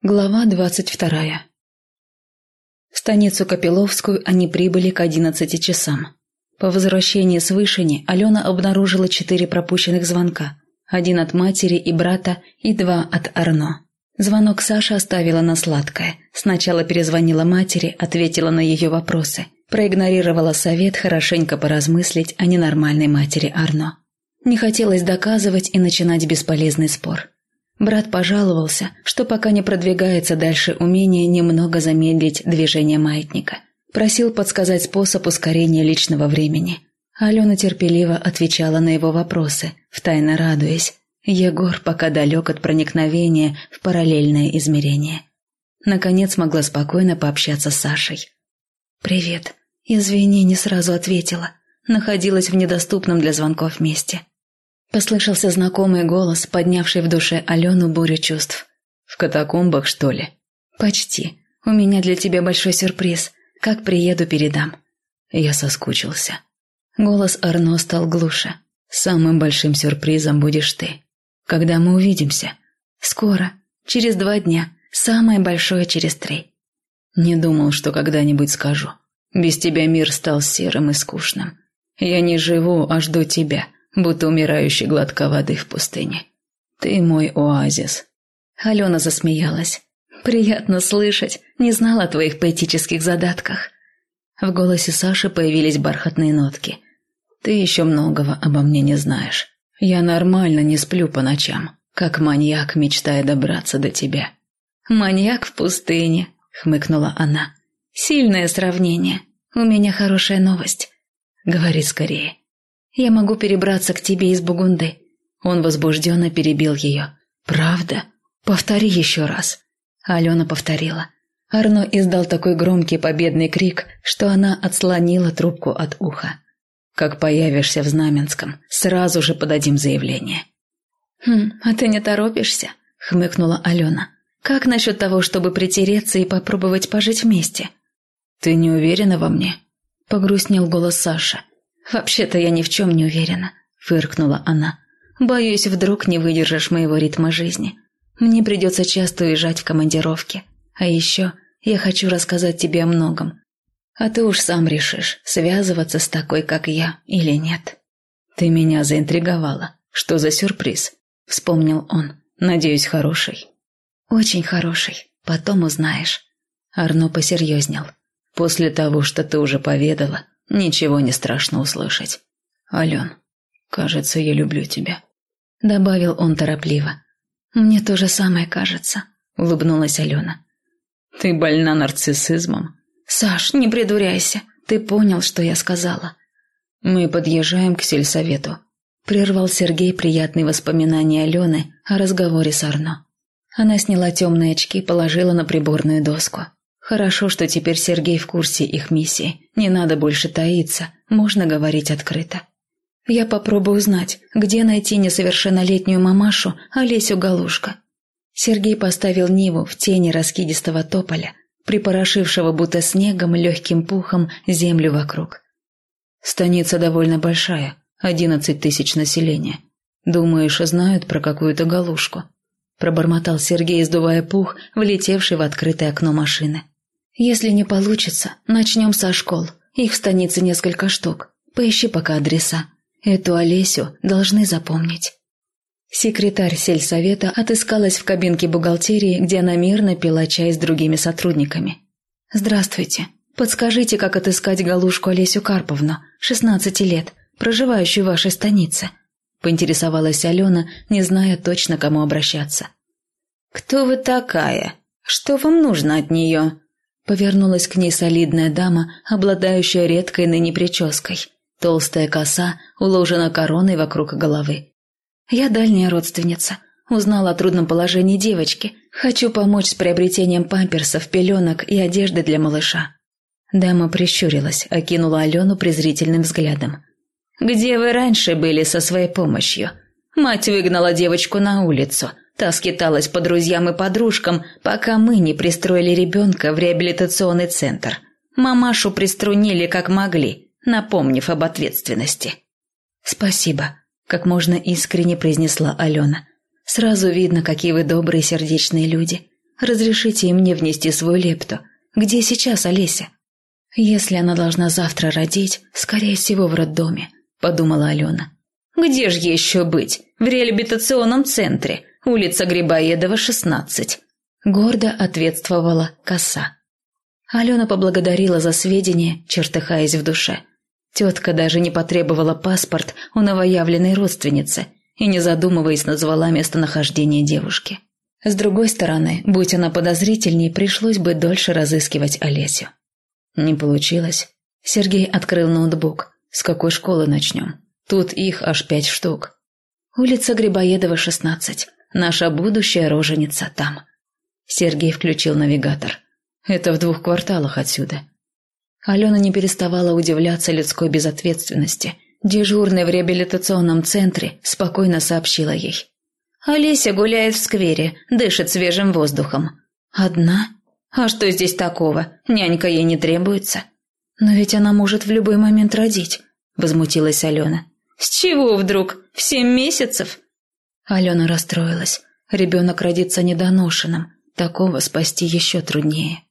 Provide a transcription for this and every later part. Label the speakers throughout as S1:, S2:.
S1: Глава двадцать вторая. В станицу Копиловскую они прибыли к одиннадцати часам. По возвращении с вышини Алена обнаружила четыре пропущенных звонка. Один от матери и брата и два от Арно. Звонок Саша оставила на сладкое. Сначала перезвонила матери, ответила на ее вопросы. Проигнорировала совет хорошенько поразмыслить о ненормальной матери Арно. Не хотелось доказывать и начинать бесполезный спор. Брат пожаловался, что пока не продвигается дальше умение немного замедлить движение маятника. Просил подсказать способ ускорения личного времени. Алена терпеливо отвечала на его вопросы, втайно радуясь. Егор пока далек от проникновения в параллельное измерение. Наконец могла спокойно пообщаться с Сашей. «Привет. Извини, не сразу ответила. Находилась в недоступном для звонков месте. Послышался знакомый голос, поднявший в душе Алену бурю чувств.
S2: «В катакомбах, что ли?»
S1: «Почти. У меня для тебя большой сюрприз. Как приеду, передам».
S2: Я соскучился.
S1: Голос Арно стал глуше.
S2: «Самым большим сюрпризом будешь ты. Когда мы увидимся?»
S1: «Скоро. Через два дня. Самое большое через три».
S2: «Не думал, что когда-нибудь скажу. Без тебя мир стал серым и скучным. Я не живу, а жду тебя» будто умирающий глотка воды в пустыне. Ты мой оазис».
S1: Алена засмеялась. «Приятно слышать. Не знала о твоих поэтических задатках». В голосе Саши появились бархатные нотки.
S2: «Ты еще многого обо мне не знаешь. Я нормально не сплю по ночам, как маньяк, мечтая добраться до тебя».
S1: «Маньяк в пустыне», — хмыкнула она. «Сильное сравнение. У меня хорошая новость». «Говори скорее». Я могу перебраться к тебе из Бугунды». Он возбужденно перебил ее. «Правда? Повтори еще раз». Алена повторила. Арно издал такой громкий победный крик, что она отслонила трубку от уха.
S2: «Как появишься в Знаменском, сразу же подадим заявление».
S1: «Хм, а ты не торопишься?» — хмыкнула Алена. «Как насчет того, чтобы притереться и попробовать пожить вместе?»
S2: «Ты не уверена во мне?» — погрустнел голос Саши.
S1: «Вообще-то я ни в чем не уверена», — фыркнула она. «Боюсь, вдруг не выдержишь моего ритма жизни. Мне придется часто уезжать в командировки. А еще я хочу рассказать тебе о многом. А ты уж сам решишь, связываться с такой, как я, или нет».
S2: «Ты меня заинтриговала. Что за сюрприз?» — вспомнил он. «Надеюсь, хороший».
S1: «Очень хороший. Потом узнаешь».
S2: Арно посерьезнел. «После того, что ты уже поведала, Ничего не страшно услышать. Ален, кажется, я люблю тебя.
S1: Добавил он торопливо. Мне то же самое кажется, улыбнулась Алена.
S2: Ты больна нарциссизмом.
S1: Саш, не придуряйся. Ты понял, что я сказала.
S2: Мы подъезжаем к сельсовету.
S1: Прервал Сергей приятные воспоминания Алены о разговоре с Арно. Она сняла темные очки, положила на приборную доску. Хорошо, что теперь Сергей в курсе их миссии. Не надо больше таиться, можно говорить открыто. Я попробую узнать, где найти несовершеннолетнюю мамашу Олесю Галушка. Сергей поставил Ниву в тени раскидистого тополя, припорошившего будто снегом легким пухом землю вокруг.
S2: Станица довольно большая, одиннадцать тысяч населения. Думаешь, знают про какую-то галушку?
S1: Пробормотал Сергей, сдувая пух, влетевший в открытое окно машины. Если не получится, начнем со школ. Их в станице несколько штук. Поищи пока адреса. Эту Олесю должны запомнить. Секретарь сельсовета отыскалась в кабинке бухгалтерии, где она мирно пила чай с другими сотрудниками. «Здравствуйте. Подскажите, как отыскать Галушку Олесю Карповну, 16 лет, проживающую в вашей станице?» Поинтересовалась Алена, не зная точно, кому обращаться.
S3: «Кто вы такая? Что вам нужно от нее?»
S1: Повернулась к ней солидная дама, обладающая редкой ныне прической. Толстая коса уложена короной вокруг головы. «Я дальняя родственница. Узнала о трудном положении девочки. Хочу помочь с приобретением памперсов, пеленок и одежды для малыша». Дама прищурилась, окинула Алену презрительным взглядом.
S3: «Где вы раньше были со своей помощью? Мать выгнала девочку на улицу. Та скиталась по друзьям и подружкам, пока мы не пристроили ребенка в реабилитационный центр. Мамашу приструнили как могли, напомнив об ответственности.
S1: «Спасибо», – как можно искренне произнесла Алена. «Сразу видно, какие вы добрые сердечные люди. Разрешите мне внести свою лепту. Где сейчас Олеся? Если она должна завтра родить, скорее всего, в роддоме, подумала Алена.
S3: Где же еще быть? В реабилитационном центре, улица Грибоедова, 16.
S1: Гордо ответствовала коса. Алена поблагодарила за сведения, чертыхаясь в душе. Тетка даже не потребовала паспорт у новоявленной родственницы и, не задумываясь, назвала местонахождение девушки. С другой стороны, будь она подозрительней, пришлось бы дольше разыскивать Олесю. Не получилось. Сергей открыл ноутбук. С какой школы начнем? Тут их аж пять штук. Улица Грибоедова, 16. Наша будущая роженица там. Сергей включил навигатор. Это в двух кварталах отсюда. Алена не переставала удивляться людской безответственности. Дежурная в реабилитационном центре спокойно сообщила ей.
S3: «Олеся гуляет в сквере, дышит свежим воздухом».
S1: «Одна?
S3: А что здесь такого? Нянька ей не требуется».
S1: «Но ведь она может в любой момент родить», – возмутилась Алена.
S3: «С чего вдруг? В семь месяцев?»
S1: Алена расстроилась. Ребенок родится недоношенным. Такого спасти еще труднее.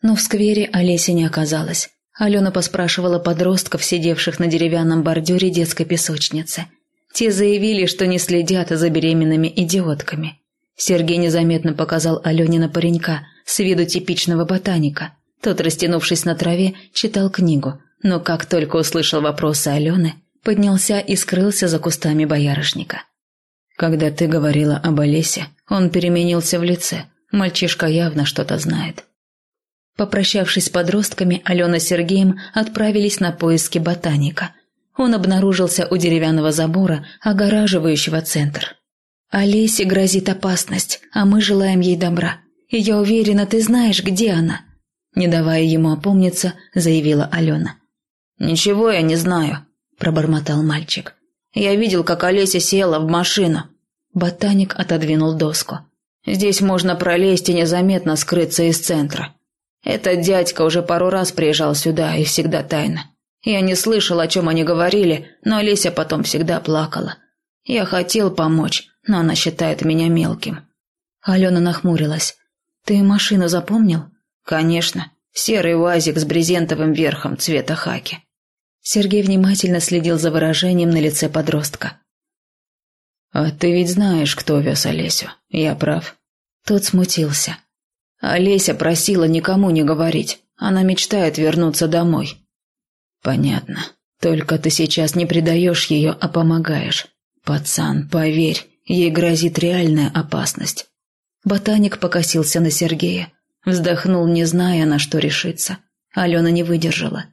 S1: Но в сквере Олеси не оказалось. Алена поспрашивала подростков, сидевших на деревянном бордюре детской песочницы. Те заявили, что не следят за беременными идиотками. Сергей незаметно показал Алене на паренька, с виду типичного ботаника. Тот, растянувшись на траве, читал книгу, но как только услышал вопросы Алены, поднялся и скрылся за кустами боярышника. «Когда ты говорила об Олесе, он переменился в лице. Мальчишка явно что-то знает». Попрощавшись с подростками, Алена с Сергеем отправились на поиски ботаника. Он обнаружился у деревянного забора, огораживающего центр. «Олесе грозит опасность, а мы желаем ей добра. И я уверена, ты знаешь, где она». Не давая ему опомниться, заявила Алена.
S3: «Ничего я не знаю», – пробормотал мальчик. «Я видел, как Олеся села в машину».
S1: Ботаник отодвинул доску.
S3: «Здесь можно пролезть и незаметно скрыться из центра. Этот дядька уже пару раз приезжал сюда и всегда тайно. Я не слышал, о чем они говорили, но Олеся потом всегда плакала. Я хотел помочь, но она считает меня мелким.
S1: Алена нахмурилась. «Ты машину запомнил?»
S3: «Конечно. Серый УАЗик с брезентовым верхом цвета хаки».
S1: Сергей внимательно следил за выражением на лице подростка.
S2: «А ты ведь знаешь, кто вез Олесю. Я прав».
S1: Тот смутился.
S3: Олеся просила никому не говорить. Она мечтает вернуться домой.
S2: Понятно. Только ты сейчас не предаешь ее, а помогаешь. Пацан, поверь, ей грозит реальная опасность.
S1: Ботаник покосился на Сергея. Вздохнул, не зная, на что решиться. Алена не выдержала.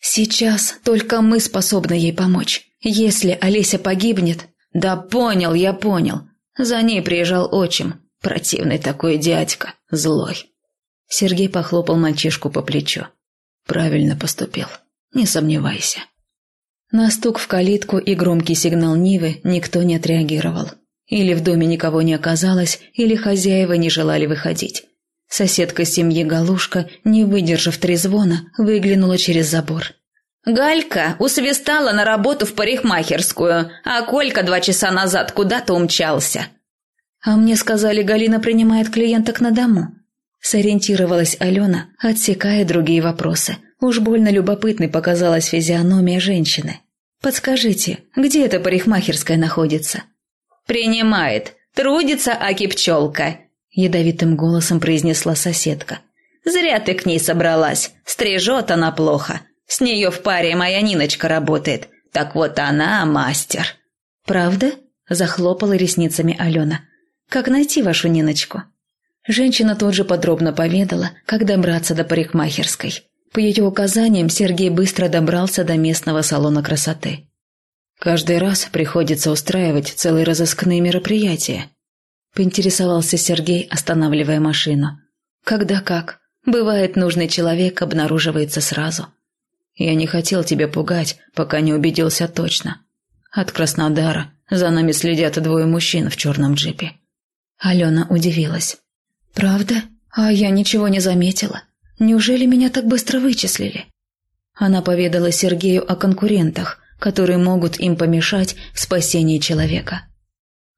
S1: «Сейчас только мы способны ей помочь. Если Олеся погибнет...»
S3: «Да понял, я понял. За ней приезжал отчим. Противный такой дядька, злой.
S1: Сергей похлопал мальчишку по плечу.
S2: Правильно поступил, не сомневайся.
S1: На стук в калитку и громкий сигнал Нивы никто не отреагировал. Или в доме никого не оказалось, или хозяева не желали выходить. Соседка семьи Галушка, не выдержав трезвона, выглянула через забор.
S3: «Галька усвистала на работу в парикмахерскую, а Колька два часа назад куда-то умчался»,
S1: «А мне сказали, Галина принимает клиенток на дому». Сориентировалась Алена, отсекая другие вопросы. Уж больно любопытной показалась физиономия женщины. «Подскажите, где эта парикмахерская находится?»
S3: «Принимает. Трудится Аки-пчелка», — ядовитым голосом произнесла соседка. «Зря ты к ней собралась. Стрижет она плохо. С нее в паре моя Ниночка работает. Так вот она мастер».
S1: «Правда?» – захлопала ресницами Алена. Как найти вашу Ниночку?» Женщина тут же подробно поведала, как добраться до парикмахерской. По ее указаниям Сергей быстро добрался до местного салона красоты.
S2: «Каждый раз приходится устраивать целые разыскные мероприятия», – поинтересовался Сергей, останавливая машину.
S1: «Когда как. Бывает, нужный человек обнаруживается сразу».
S2: «Я не хотел тебя пугать, пока не убедился точно. От Краснодара за нами следят двое мужчин в черном джипе.
S1: Алена удивилась. «Правда? А я ничего не заметила. Неужели меня так быстро вычислили?» Она поведала Сергею о конкурентах, которые могут им помешать в спасении человека.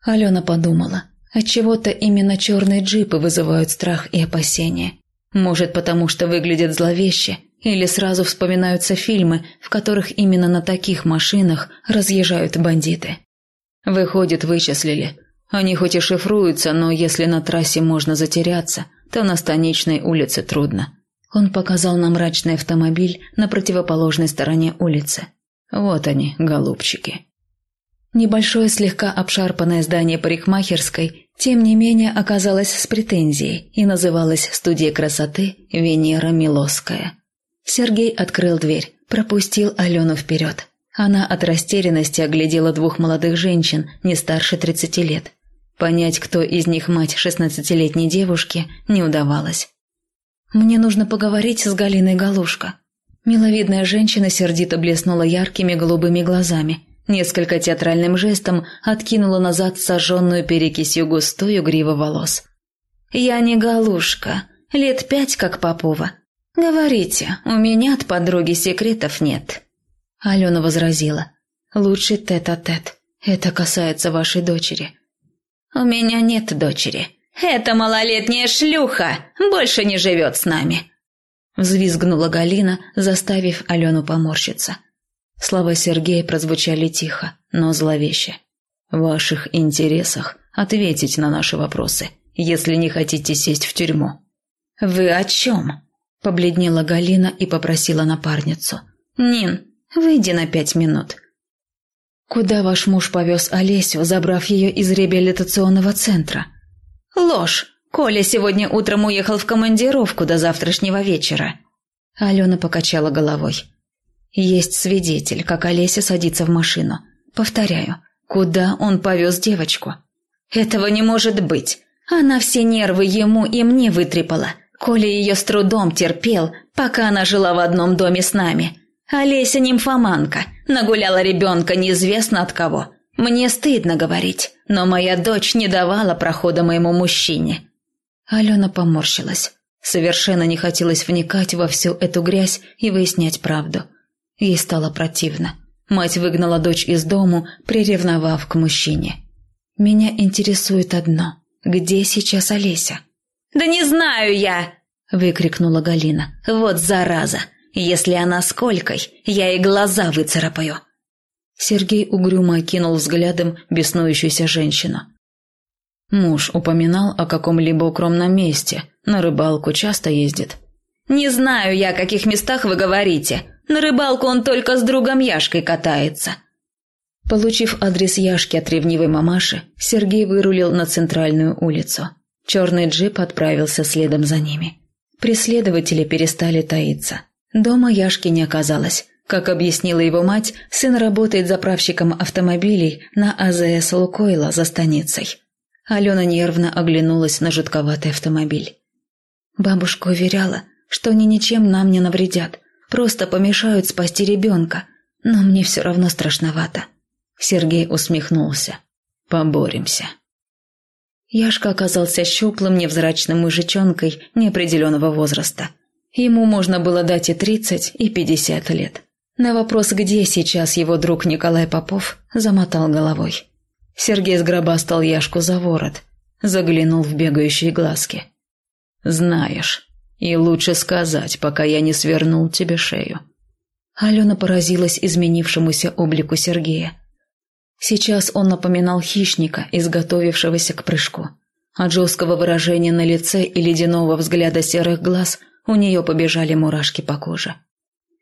S1: Алена подумала, Отчего-то именно черные джипы вызывают страх и опасения. Может, потому что выглядят зловеще, или сразу вспоминаются фильмы, в которых именно на таких машинах разъезжают бандиты. Выходит, вычислили. Они хоть и шифруются, но если на трассе можно затеряться, то на станичной улице трудно. Он показал на мрачный автомобиль на противоположной стороне улицы. Вот они, голубчики. Небольшое слегка обшарпанное здание парикмахерской, тем не менее, оказалось с претензией и называлось «Студия красоты Венера Милосская». Сергей открыл дверь, пропустил Алену вперед. Она от растерянности оглядела двух молодых женщин, не старше тридцати лет. Понять, кто из них мать шестнадцатилетней девушки, не удавалось. «Мне нужно поговорить с Галиной Галушко». Миловидная женщина сердито блеснула яркими голубыми глазами, несколько театральным жестом откинула назад сожженную перекисью густую гриву волос. «Я не Галушка, лет пять как Попова. Говорите, у меня от подруги секретов нет». Алена возразила. «Лучше тет-а-тет. Это касается вашей дочери». «У меня нет дочери. «Эта малолетняя шлюха больше не живет с нами!» Взвизгнула Галина, заставив Алену поморщиться. Слова Сергея прозвучали тихо, но зловеще. «В ваших интересах ответить на наши вопросы, если не хотите сесть в тюрьму». «Вы о чем?» – побледнела Галина и попросила напарницу. «Нин, выйди на пять минут». «Куда ваш муж повез Олесю, забрав ее из реабилитационного центра?» «Ложь! Коля сегодня утром уехал в командировку до завтрашнего вечера». Алена покачала головой. «Есть свидетель, как Олеся садится в машину. Повторяю, куда он повез девочку?» «Этого не может быть. Она все нервы ему и мне вытрепала. Коля ее с трудом терпел, пока она жила в одном доме с нами. Олеся нимфоманка, нагуляла ребенка неизвестно от кого. Мне стыдно говорить, но моя дочь не давала прохода моему мужчине». Алена поморщилась. Совершенно не хотелось вникать во всю эту грязь и выяснять правду. Ей стало противно. Мать выгнала дочь из дому, приревновав к мужчине. «Меня интересует одно. Где сейчас Олеся?» «Да не знаю я!» – выкрикнула Галина. «Вот зараза! Если она с Колькой, я ей глаза выцарапаю!» Сергей угрюмо окинул взглядом беснующуюся женщину. Муж упоминал о каком-либо укромном месте, на рыбалку часто ездит. «Не знаю я, о каких местах вы говорите. На рыбалку он только с другом Яшкой катается». Получив адрес Яшки от ревнивой мамаши, Сергей вырулил на центральную улицу. Черный джип отправился следом за ними. Преследователи перестали таиться. Дома Яшки не оказалось. Как объяснила его мать, сын работает заправщиком автомобилей на АЗС «Лукойла» за станицей. Алена нервно оглянулась на жутковатый автомобиль. Бабушка уверяла, что они ничем нам не навредят, просто помешают спасти ребенка, но мне все равно страшновато. Сергей усмехнулся. «Поборемся». Яшка оказался щуплым, невзрачным мужичонкой неопределенного возраста. Ему можно было дать и тридцать, и пятьдесят лет. На вопрос, где сейчас его друг Николай Попов, замотал головой. Сергей сгробастал Яшку за ворот, заглянул в бегающие глазки. «Знаешь, и лучше сказать, пока я не свернул тебе шею». Алена поразилась изменившемуся облику Сергея. Сейчас он напоминал хищника, изготовившегося к прыжку. От жесткого выражения на лице и ледяного взгляда серых глаз у нее побежали мурашки по коже.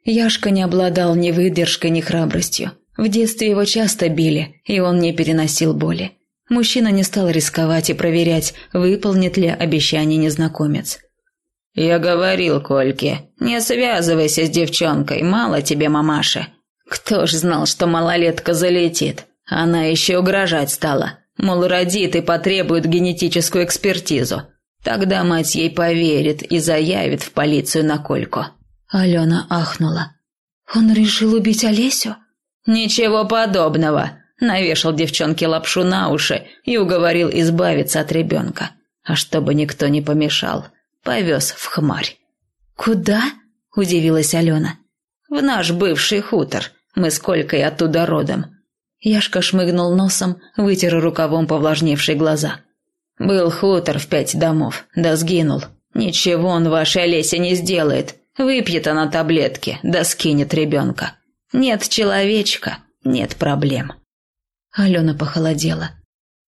S1: Яшка не обладал ни выдержкой, ни храбростью. В детстве его часто били, и он не переносил боли. Мужчина не стал рисковать и проверять, выполнит ли обещание незнакомец. «Я говорил Кольке, не связывайся с девчонкой, мало тебе мамаши. Кто ж знал, что малолетка залетит? Она еще угрожать стала. Мол, родит и потребует генетическую экспертизу. Тогда мать ей поверит и заявит в полицию на Кольку». Алена ахнула. «Он решил убить Олесю?» «Ничего подобного!» Навешал девчонке лапшу на уши и уговорил избавиться от ребенка. А чтобы никто не помешал, повез в хмарь. «Куда?» – удивилась Алена. «В наш бывший хутор. Мы сколько и оттуда родом». Яшка шмыгнул носом, вытер рукавом повлажневшие глаза.
S3: Был хутор в пять домов, да сгинул. Ничего он вашей Олесе не сделает. Выпьет она таблетки, да скинет ребенка. Нет человечка, нет проблем.
S1: Алена похолодела.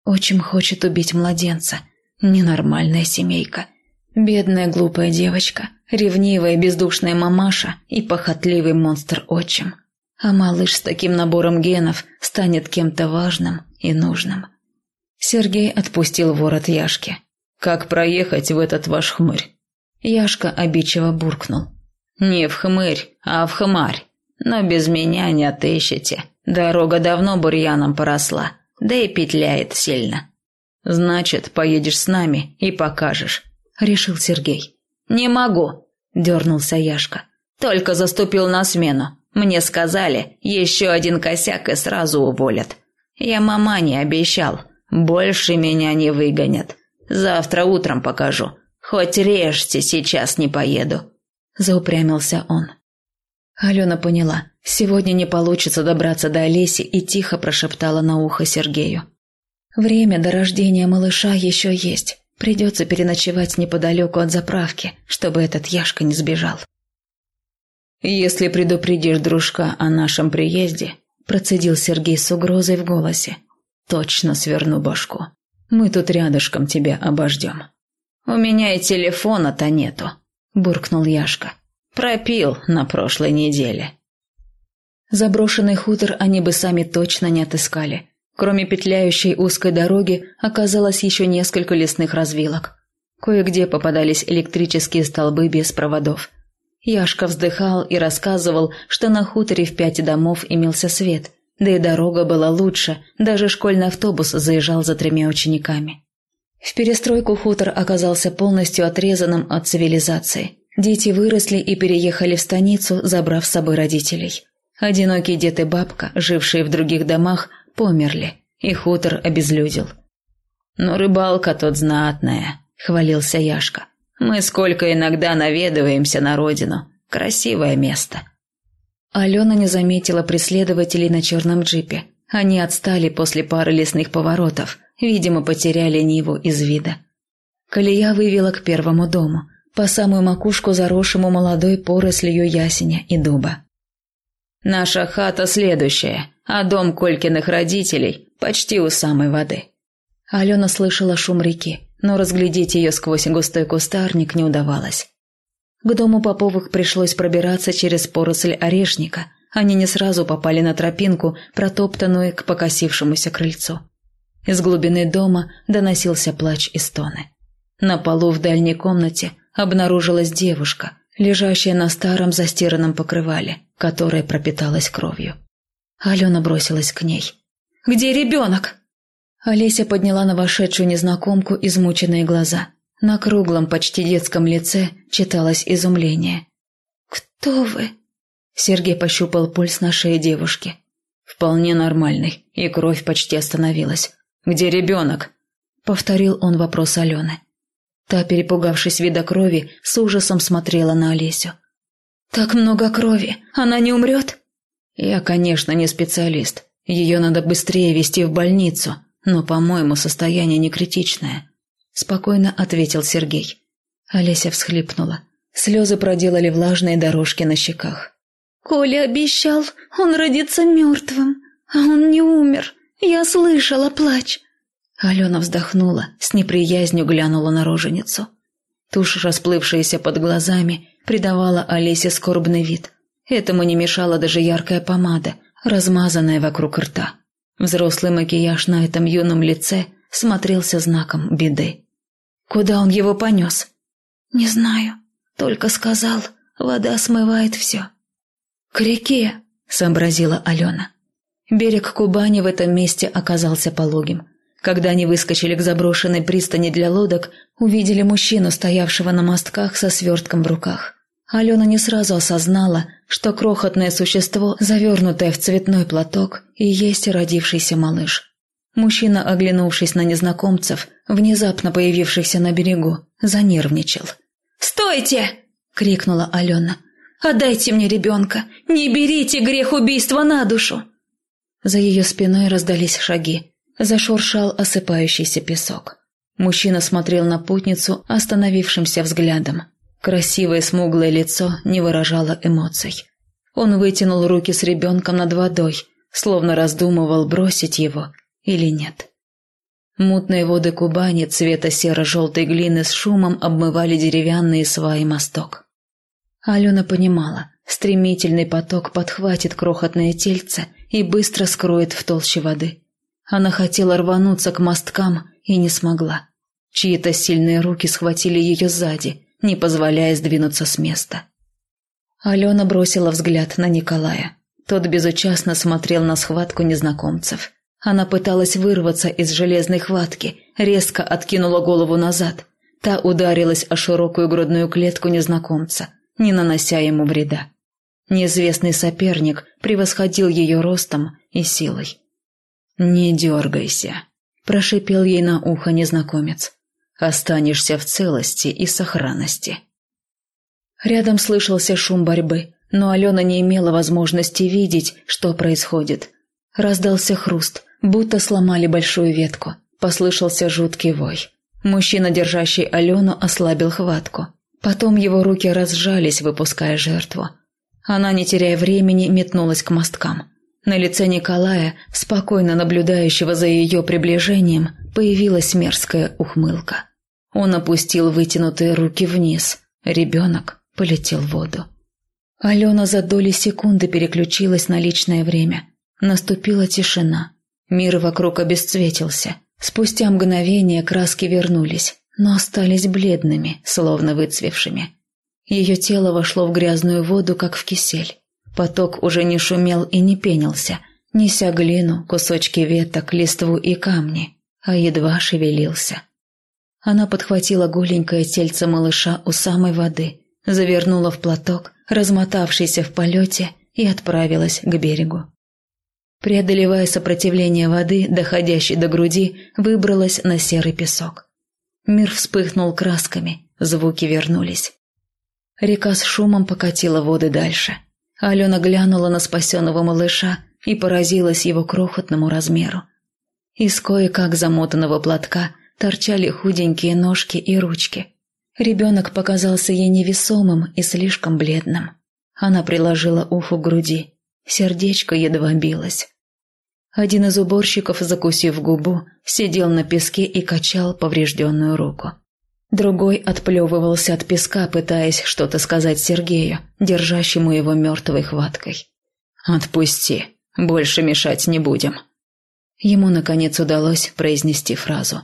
S1: Очень хочет убить младенца. Ненормальная семейка. Бедная глупая девочка, ревнивая бездушная мамаша и похотливый монстр-отчим. А малыш с таким набором генов станет кем-то важным и нужным. Сергей отпустил ворот Яшки.
S2: «Как проехать в этот ваш хмырь?»
S1: Яшка обидчиво буркнул.
S3: «Не в хмырь, а в хмарь. Но без меня не отыщете. Дорога давно бурьяном поросла, да и петляет сильно». «Значит, поедешь с нами и покажешь», — решил Сергей. «Не могу», — дернулся Яшка. «Только заступил на смену. Мне сказали, еще один косяк и сразу уволят. Я мамане обещал, больше меня не выгонят. Завтра утром покажу. Хоть режьте, сейчас не поеду», — заупрямился он.
S1: Алена поняла, сегодня не получится добраться до Олеси и тихо прошептала на ухо Сергею. Время до рождения малыша еще есть. Придется переночевать неподалеку от заправки, чтобы этот Яшка не сбежал.
S2: «Если предупредишь дружка о нашем приезде», – процедил Сергей с угрозой в голосе, – «точно сверну башку. Мы тут рядышком тебя обождем».
S3: «У меня и телефона-то нету», – буркнул Яшка. «Пропил на прошлой неделе».
S1: Заброшенный хутор они бы сами точно не отыскали. Кроме петляющей узкой дороги оказалось еще несколько лесных развилок. Кое-где попадались электрические столбы без проводов. Яшка вздыхал и рассказывал, что на хуторе в пять домов имелся свет, да и дорога была лучше, даже школьный автобус заезжал за тремя учениками. В перестройку хутор оказался полностью отрезанным от цивилизации. Дети выросли и переехали в станицу, забрав с собой родителей. Одинокий дед и бабка, жившие в других домах, померли, и хутор обезлюдил.
S3: «Ну, рыбалка тут знатная», — хвалился Яшка. «Мы сколько иногда наведываемся на родину. Красивое место».
S1: Алена не заметила преследователей на черном джипе. Они отстали после пары лесных поворотов, видимо, потеряли Ниву из вида. Колея вывела к первому дому, по самую макушку заросшему молодой порослью ясеня и дуба.
S3: «Наша хата следующая а дом Колькиных родителей почти у самой воды.
S1: Алена слышала шум реки, но разглядеть ее сквозь густой кустарник не удавалось. К дому Поповых пришлось пробираться через поросль орешника. Они не сразу попали на тропинку, протоптанную к покосившемуся крыльцу. Из глубины дома доносился плач и стоны. На полу в дальней комнате обнаружилась девушка, лежащая на старом застиранном покрывале, которое пропиталось кровью. Алена бросилась к ней. «Где ребенок?» Олеся подняла на вошедшую незнакомку измученные глаза. На круглом, почти детском лице читалось изумление. «Кто вы?» Сергей пощупал пульс на шее девушки.
S2: «Вполне нормальный, и кровь почти остановилась. Где ребенок?»
S1: Повторил он вопрос Алены. Та, перепугавшись вида крови, с ужасом смотрела на Олесю. «Так много крови! Она не умрет?»
S2: Я, конечно, не специалист. Ее надо быстрее везти в больницу, но, по-моему, состояние не критичное. Спокойно ответил Сергей.
S1: Олеся всхлипнула. Слезы проделали влажные дорожки на щеках. «Коля обещал, он родится мертвым, а он не умер. Я слышала плач». Алена вздохнула, с неприязнью глянула на роженицу. Тушь, расплывшаяся под глазами, придавала Олесе скорбный вид – Этому не мешала даже яркая помада, размазанная вокруг рта. Взрослый макияж на этом юном лице смотрелся знаком беды. Куда он его понес? Не знаю, только сказал, вода смывает все. К реке, сообразила Алена. Берег Кубани в этом месте оказался пологим. Когда они выскочили к заброшенной пристани для лодок, увидели мужчину, стоявшего на мостках со свертком в руках. Алена не сразу осознала, что крохотное существо, завернутое в цветной платок, и есть родившийся малыш. Мужчина, оглянувшись на незнакомцев, внезапно появившихся на берегу, занервничал. «Стойте!» — крикнула Алена. «Отдайте мне ребенка! Не берите грех убийства на душу!» За ее спиной раздались шаги. Зашуршал осыпающийся песок. Мужчина смотрел на путницу остановившимся взглядом. Красивое смуглое лицо не выражало эмоций. Он вытянул руки с ребенком над водой, словно раздумывал, бросить его или нет. Мутные воды Кубани цвета серо-желтой глины с шумом обмывали деревянные сваи мосток. Алена понимала, стремительный поток подхватит крохотное тельце и быстро скроет в толще воды. Она хотела рвануться к мосткам и не смогла. Чьи-то сильные руки схватили ее сзади, не позволяя сдвинуться с места. Алена бросила взгляд на Николая. Тот безучастно смотрел на схватку незнакомцев. Она пыталась вырваться из железной хватки, резко откинула голову назад. Та ударилась о широкую грудную клетку незнакомца, не нанося ему вреда. Неизвестный соперник превосходил ее ростом и силой. «Не дергайся», – прошипел ей на ухо незнакомец. «Останешься в целости и сохранности». Рядом слышался шум борьбы, но Алена не имела возможности видеть, что происходит. Раздался хруст, будто сломали большую ветку. Послышался жуткий вой. Мужчина, держащий Алену, ослабил хватку. Потом его руки разжались, выпуская жертву. Она, не теряя времени, метнулась к мосткам. На лице Николая, спокойно наблюдающего за ее приближением, появилась мерзкая ухмылка. Он опустил вытянутые руки вниз. Ребенок полетел в воду. Алена за доли секунды переключилась на личное время. Наступила тишина. Мир вокруг обесцветился. Спустя мгновение краски вернулись, но остались бледными, словно выцвевшими. Ее тело вошло в грязную воду, как в кисель. Поток уже не шумел и не пенился, неся глину, кусочки веток, листву и камни, а едва шевелился. Она подхватила голенькое тельце малыша у самой воды, завернула в платок, размотавшийся в полете, и отправилась к берегу. Преодолевая сопротивление воды, доходящей до груди, выбралась на серый песок. Мир вспыхнул красками, звуки вернулись. Река с шумом покатила воды дальше. Алена глянула на спасенного малыша и поразилась его крохотному размеру. Из кое-как замотанного платка торчали худенькие ножки и ручки. Ребенок показался ей невесомым и слишком бледным. Она приложила ухо к груди. Сердечко едва билось. Один из уборщиков, закусив губу, сидел на песке и качал поврежденную руку. Другой отплевывался от песка, пытаясь что-то сказать Сергею, держащему его мертвой хваткой. «Отпусти, больше мешать не будем». Ему, наконец, удалось произнести фразу.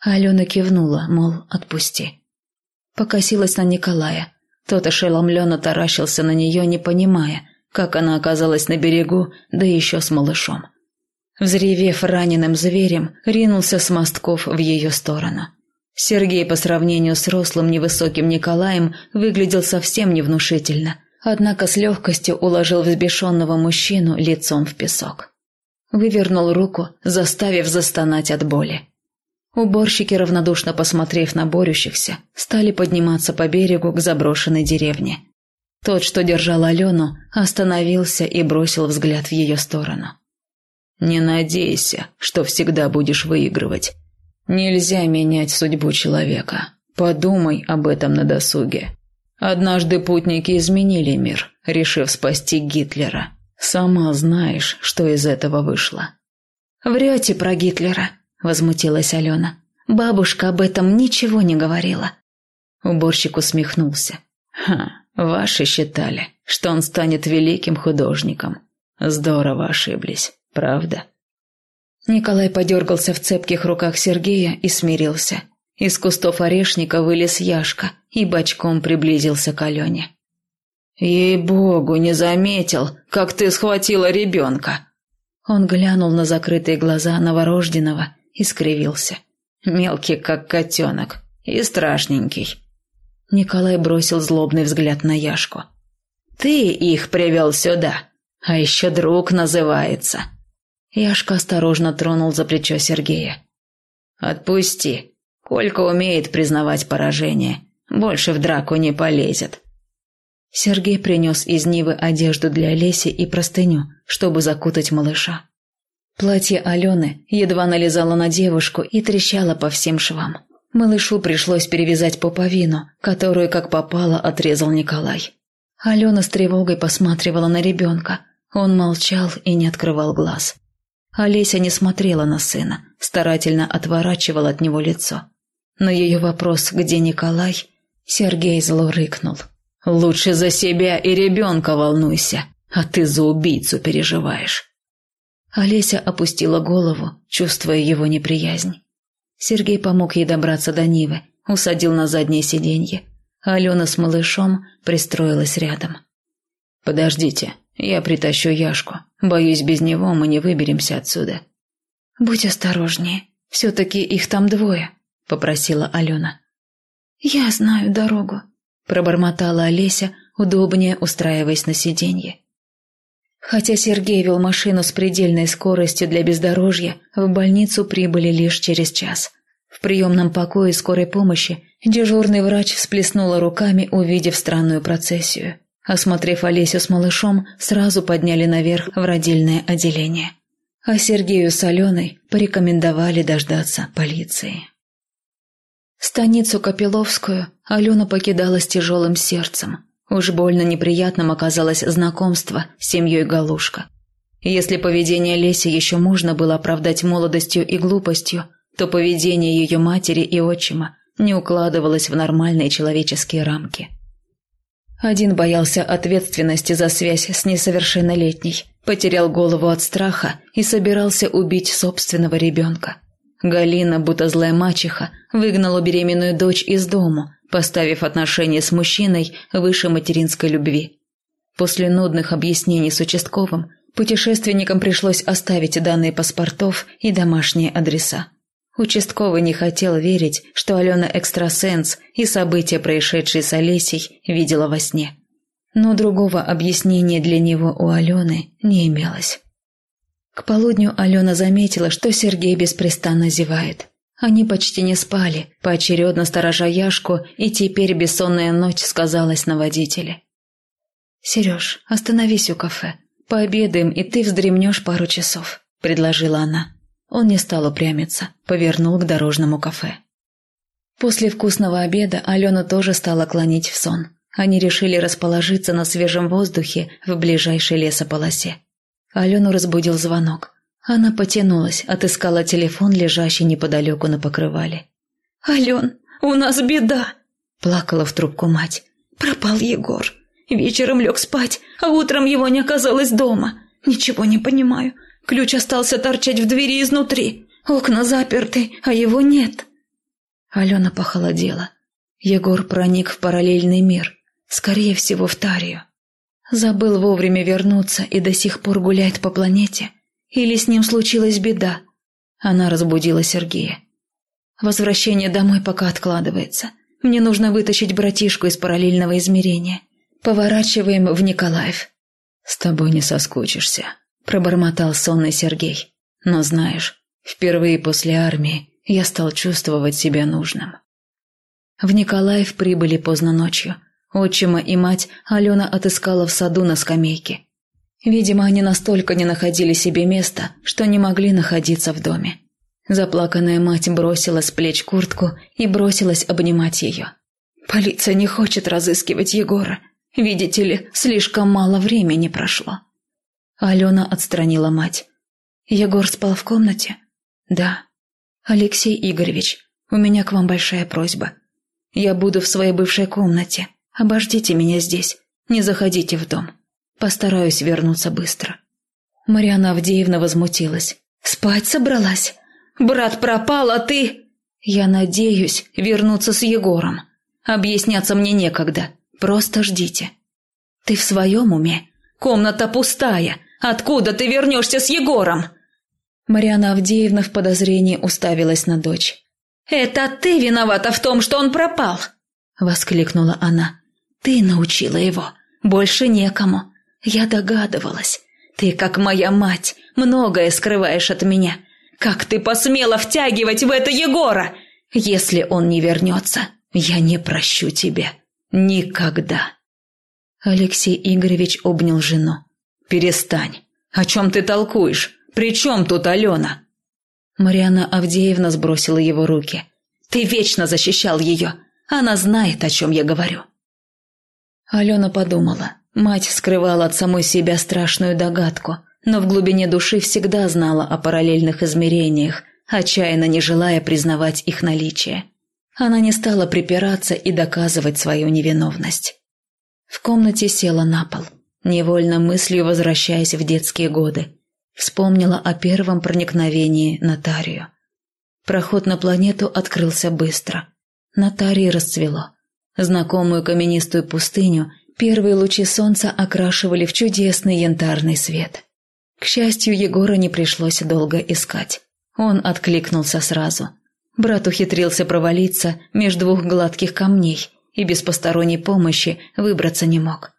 S1: Алена кивнула, мол, отпусти покосилась на Николая. Тот ошеломленно таращился на нее, не понимая, как она оказалась на берегу, да еще с малышом. Взревев раненым зверем, ринулся с мостков в ее сторону. Сергей по сравнению с рослым невысоким Николаем выглядел совсем невнушительно, однако с легкостью уложил взбешенного мужчину лицом в песок. Вывернул руку, заставив застонать от боли. Уборщики, равнодушно посмотрев на борющихся, стали подниматься по берегу к заброшенной деревне. Тот, что держал Алену, остановился и бросил взгляд в ее сторону. «Не надейся, что всегда будешь выигрывать. Нельзя менять судьбу человека. Подумай об этом на досуге. Однажды путники изменили мир, решив спасти Гитлера. Сама знаешь, что из этого вышло». «Врете про Гитлера», – возмутилась Алена. «Бабушка об этом ничего не говорила». Уборщик усмехнулся. «Ха, ваши считали, что он станет великим художником. Здорово ошиблись, правда?» Николай подергался в цепких руках Сергея и смирился. Из кустов орешника вылез Яшка и бочком приблизился к Алене. «Ей-богу, не заметил, как ты схватила ребенка!» Он глянул на закрытые глаза новорожденного и скривился. Мелкий, как котенок, и страшненький. Николай бросил злобный взгляд на Яшку. «Ты их привел сюда, а еще друг называется». Яшка осторожно тронул за плечо Сергея. «Отпусти. Колька умеет признавать поражение. Больше в драку не полезет». Сергей принес из Нивы одежду для Леси и простыню, чтобы закутать малыша. Платье Алены едва налезало на девушку и трещало по всем швам. Малышу пришлось перевязать пуповину, которую, как попало, отрезал Николай. Алена с тревогой посматривала на ребенка. Он молчал и не открывал глаз. Олеся не смотрела на сына, старательно отворачивала от него лицо. На ее вопрос «Где Николай?» Сергей зло рыкнул. «Лучше за себя и ребенка волнуйся, а ты за убийцу переживаешь». Олеся опустила голову, чувствуя его неприязнь. Сергей помог ей добраться до Нивы, усадил на заднее сиденье. Алена с малышом пристроилась рядом. «Подождите, я притащу Яшку. Боюсь, без него мы не выберемся отсюда».
S3: «Будь осторожнее, все-таки их там двое», – попросила Алена. «Я знаю дорогу», – пробормотала Олеся, удобнее устраиваясь на сиденье. Хотя Сергей вел машину с предельной скоростью для бездорожья, в больницу прибыли лишь через час. В приемном покое скорой помощи дежурный врач всплеснула руками, увидев странную процессию. Осмотрев Олесю с малышом, сразу подняли наверх в родильное отделение. А Сергею с Аленой порекомендовали дождаться полиции. Станицу Копиловскую Алена покидала с тяжелым сердцем – Уж больно неприятным оказалось знакомство с семьей Галушка. Если поведение Леси еще можно было оправдать молодостью и глупостью, то поведение ее матери и отчима не укладывалось в нормальные человеческие рамки. Один боялся ответственности за связь с несовершеннолетней, потерял голову от страха и собирался убить собственного ребенка. Галина, будто злая мачеха, выгнала беременную дочь из дому, поставив отношения с мужчиной выше материнской любви. После нудных объяснений с участковым путешественникам пришлось оставить данные паспортов и домашние адреса. Участковый не хотел верить, что Алена экстрасенс и события, происшедшие с Олесей, видела во сне. Но другого объяснения для него у Алены не имелось. К полудню Алена заметила, что Сергей беспрестанно зевает. Они почти не спали, поочередно сторожа Яшку, и теперь бессонная ночь сказалась на водителе. «Сереж, остановись у кафе. Пообедаем, и ты вздремнешь пару часов», – предложила она. Он не стал упрямиться, повернул к дорожному кафе. После вкусного обеда Алена тоже стала клонить в сон. Они решили расположиться на свежем воздухе в ближайшей лесополосе. Алену разбудил звонок. Она потянулась, отыскала телефон, лежащий неподалеку на покрывале. «Ален, у нас беда!» – плакала в трубку мать. «Пропал Егор. Вечером лег спать, а утром его не оказалось дома. Ничего не понимаю. Ключ остался торчать в двери изнутри. Окна заперты, а его нет».
S1: Алена похолодела. Егор проник в параллельный мир, скорее всего, в Тарию. Забыл вовремя вернуться и до сих пор гуляет по планете – или с ним случилась беда? Она разбудила Сергея. Возвращение домой пока откладывается. Мне нужно вытащить братишку из параллельного измерения. Поворачиваем в Николаев.
S2: С тобой не соскучишься, пробормотал сонный Сергей. Но знаешь, впервые после армии я стал чувствовать себя нужным.
S1: В Николаев прибыли поздно ночью. Отчима и мать Алена отыскала в саду на скамейке. Видимо, они настолько не находили себе места, что не могли находиться в доме. Заплаканная мать бросила с плеч куртку и бросилась обнимать ее. «Полиция не хочет разыскивать Егора. Видите ли, слишком мало времени прошло». Алена отстранила мать. «Егор спал в комнате?» «Да». «Алексей Игоревич, у меня к вам большая просьба. Я буду в своей бывшей комнате. Обождите меня здесь. Не заходите в дом». Постараюсь вернуться быстро». Мариана Авдеевна возмутилась. «Спать собралась? Брат пропал, а ты...» «Я надеюсь вернуться с Егором. Объясняться мне некогда. Просто ждите». «Ты в своем уме? Комната пустая. Откуда ты вернешься с Егором?» Мариана Авдеевна в подозрении уставилась на дочь. «Это ты виновата в том, что он пропал!» — воскликнула она. «Ты научила его. Больше некому. Я догадывалась. Ты, как моя мать, многое скрываешь от меня. Как ты посмела втягивать в это Егора? Если он не вернется, я не прощу тебя. Никогда. Алексей Игоревич обнял жену. «Перестань. О чем ты толкуешь?
S3: При чем тут Алена?»
S1: Мариана Авдеевна сбросила его руки.
S3: «Ты вечно защищал ее. Она знает, о чем я говорю».
S1: Алена подумала. Мать скрывала от самой себя страшную догадку, но в глубине души всегда знала о параллельных измерениях, отчаянно не желая признавать их наличие. Она не стала припираться и доказывать свою невиновность. В комнате села на пол, невольно мыслью возвращаясь в детские годы. Вспомнила о первом проникновении на Тарию. Проход на планету открылся быстро. На Тарии расцвело. Знакомую каменистую пустыню первые лучи солнца окрашивали в чудесный янтарный свет. К счастью, Егора не пришлось долго искать. Он откликнулся сразу. Брат ухитрился провалиться между двух гладких камней и без посторонней помощи выбраться не мог.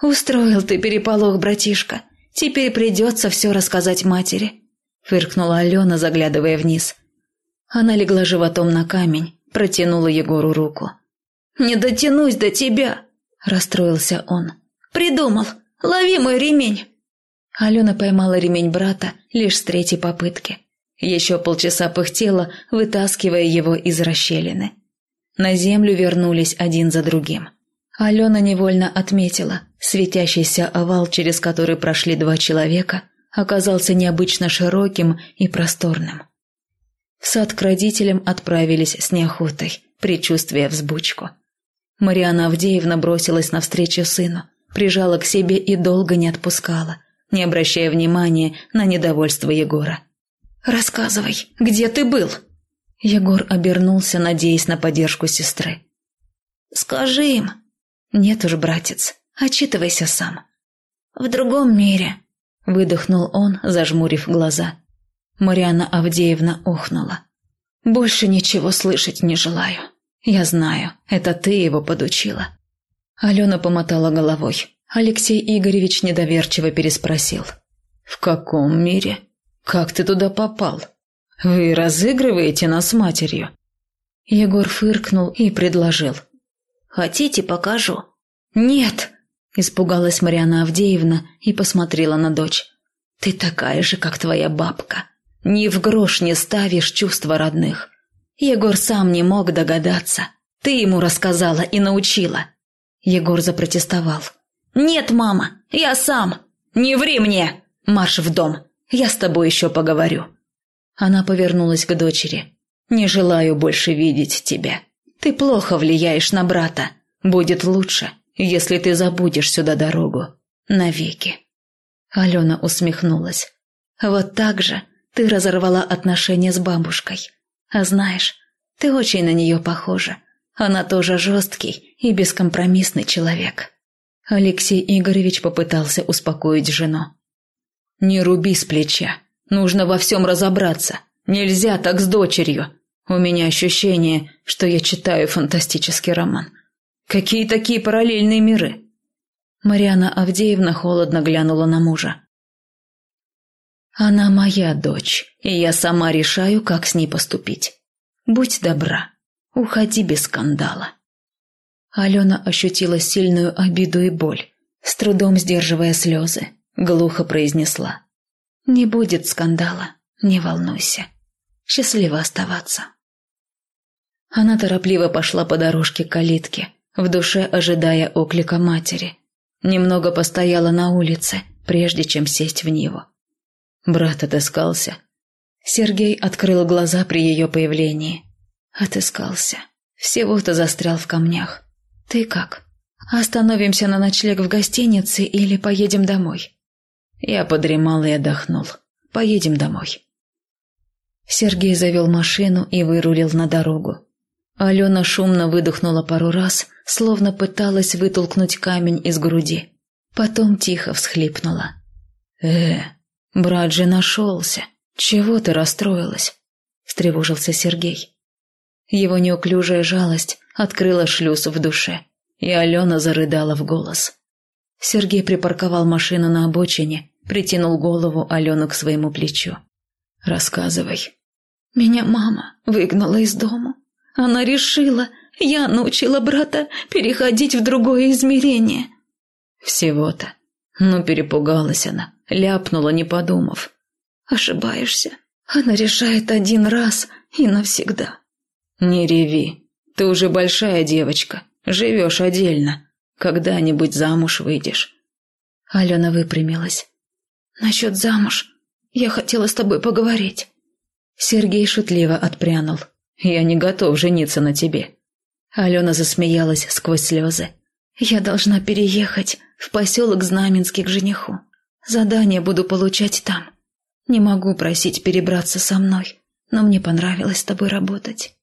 S1: «Устроил ты переполох, братишка. Теперь придется все рассказать матери», — фыркнула Алена, заглядывая вниз. Она легла животом на камень, протянула Егору руку.
S3: «Не дотянусь до тебя!» – расстроился он. «Придумал! Лови мой ремень!»
S1: Алена поймала ремень брата лишь с третьей попытки. Еще полчаса пыхтела, вытаскивая его из расщелины. На землю вернулись один за другим. Алена невольно отметила, светящийся овал, через который прошли два человека, оказался необычно широким и просторным. В сад к родителям отправились с неохотой, предчувствуя взбучку. Мариана Авдеевна бросилась навстречу сыну, прижала к себе и долго не отпускала, не обращая внимания на недовольство Егора.
S3: «Рассказывай, где ты был?»
S1: Егор обернулся, надеясь на поддержку сестры.
S3: «Скажи им».
S1: «Нет уж, братец, отчитывайся сам».
S3: «В другом мире», —
S1: выдохнул он, зажмурив глаза. Мариана Авдеевна охнула. «Больше ничего слышать не желаю». «Я знаю, это ты его подучила». Алена помотала головой. Алексей Игоревич недоверчиво переспросил. «В каком мире? Как ты туда попал? Вы разыгрываете нас матерью?» Егор фыркнул и предложил.
S3: «Хотите, покажу?»
S1: «Нет!» – испугалась Мариана Авдеевна и посмотрела на дочь. «Ты такая же, как твоя бабка. Ни в грош не ставишь чувства родных. Егор сам не мог догадаться. Ты ему рассказала и научила. Егор запротестовал.
S3: «Нет, мама, я сам! Не ври мне! Марш в дом, я с тобой еще поговорю!»
S1: Она повернулась к дочери. «Не желаю больше видеть тебя. Ты плохо влияешь на брата. Будет лучше, если ты забудешь сюда дорогу. Навеки». Алена усмехнулась. «Вот так же ты разорвала отношения с бабушкой. А знаешь, ты очень на нее похожа. Она тоже жесткий и бескомпромиссный человек». Алексей Игоревич попытался успокоить жену. «Не руби с плеча. Нужно во всем разобраться. Нельзя так с дочерью. У меня ощущение, что я читаю фантастический роман. Какие такие параллельные миры?» Мариана Авдеевна холодно глянула на мужа. Она моя дочь, и я сама решаю, как с ней поступить. Будь добра, уходи без скандала. Алена ощутила сильную обиду и боль, с трудом сдерживая слезы, глухо произнесла. «Не будет скандала, не волнуйся. Счастливо оставаться». Она торопливо пошла по дорожке к калитке, в душе ожидая оклика матери. Немного постояла на улице, прежде чем сесть в него. Брат отыскался. Сергей открыл глаза при ее появлении. Отыскался. Всего-то застрял в камнях. Ты как? Остановимся на ночлег в гостинице или поедем домой? Я подремал и отдохнул. Поедем домой. Сергей завел машину и вырулил на дорогу. Алена шумно выдохнула пару раз, словно пыталась вытолкнуть камень из груди. Потом тихо всхлипнула. «Э, «Брат же нашелся. Чего ты расстроилась?» – встревожился Сергей. Его неуклюжая жалость открыла шлюз в душе, и Алена зарыдала в голос. Сергей припарковал машину на обочине, притянул голову Алену к своему плечу. «Рассказывай». «Меня мама выгнала из дома. Она решила, я научила брата переходить в другое измерение». «Всего-то. Ну, перепугалась она ляпнула, не подумав.
S3: ошибаешься. Она решает один раз и навсегда».
S2: «Не реви. Ты уже большая девочка. Живешь отдельно. Когда-нибудь замуж выйдешь».
S3: Алена выпрямилась. «Насчет замуж я хотела с тобой поговорить».
S1: Сергей шутливо отпрянул.
S2: «Я не готов жениться на тебе».
S1: Алена засмеялась сквозь слезы.
S3: «Я должна переехать в поселок Знаменский к жениху. Задание буду получать там. Не могу просить перебраться со мной, но мне понравилось с тобой работать».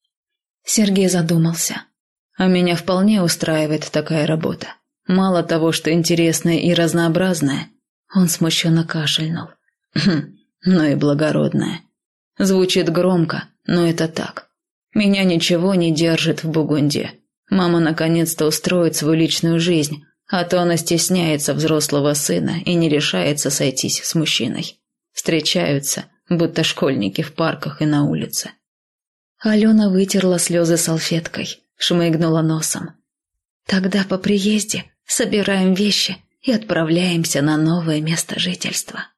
S1: Сергей задумался.
S2: «А меня вполне устраивает такая работа. Мало того, что интересная и разнообразная, он смущенно кашельнул. Хм, но и благородная. Звучит громко, но это так. Меня ничего не держит в Бугунде. Мама наконец-то устроит свою личную жизнь, а то она стесняется взрослого сына и не решается сойтись с мужчиной. Встречаются, будто школьники в парках и на улице.
S1: Алена вытерла слезы салфеткой, шмыгнула носом.
S3: «Тогда по приезде собираем вещи и отправляемся на новое место жительства».